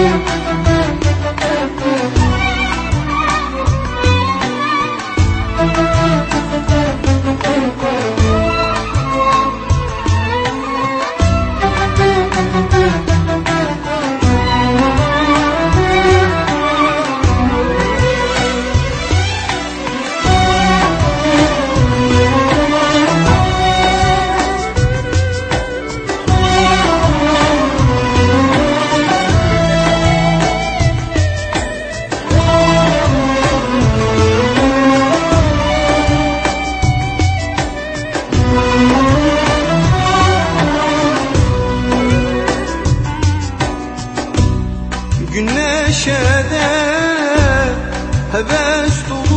Gün resto.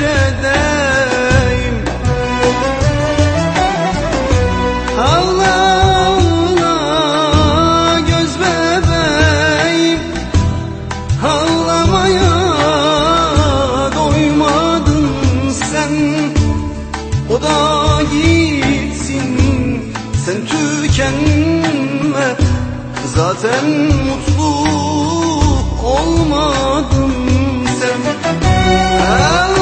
Neredeyim Allah Allah göz bebeğim. Ağlamaya doymadın sen. O da gitsin sen tükenme. Zaten mutlu olmadın sen. Allah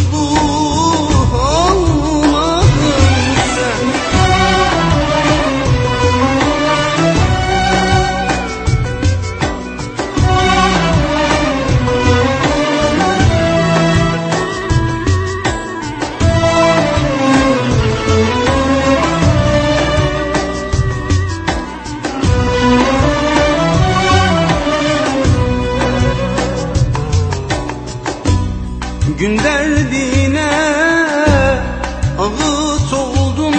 Gün derdine ağıt oldum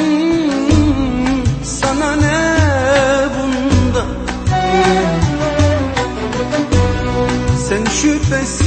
Sana ne bunda? Sen şüphesiz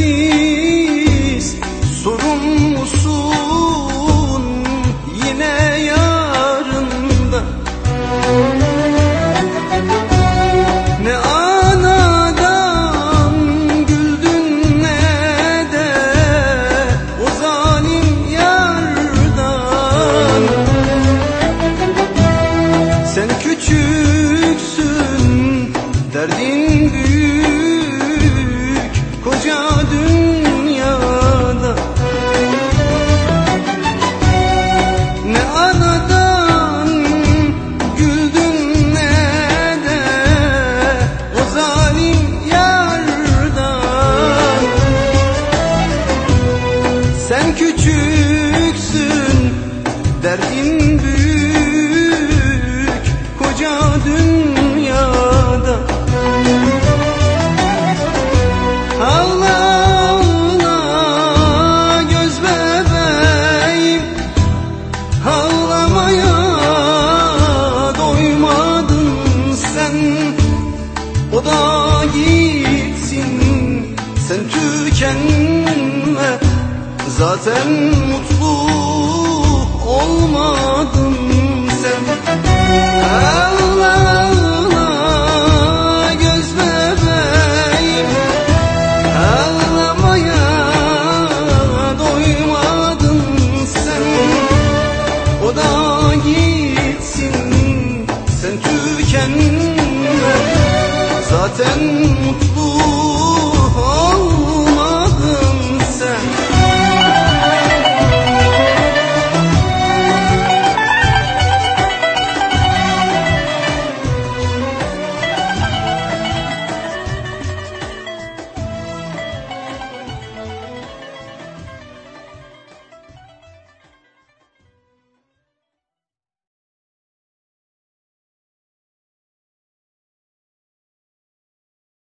küçüksün derdin büyük koca dünyada. Allah göz bebeğim Ağlamaya doymadın sen. O da Zaten mutlu olmadım sen. Allah'ına göz bebeğim. Ağlamaya doymadın sen. O sen tükenme. Zaten mutlu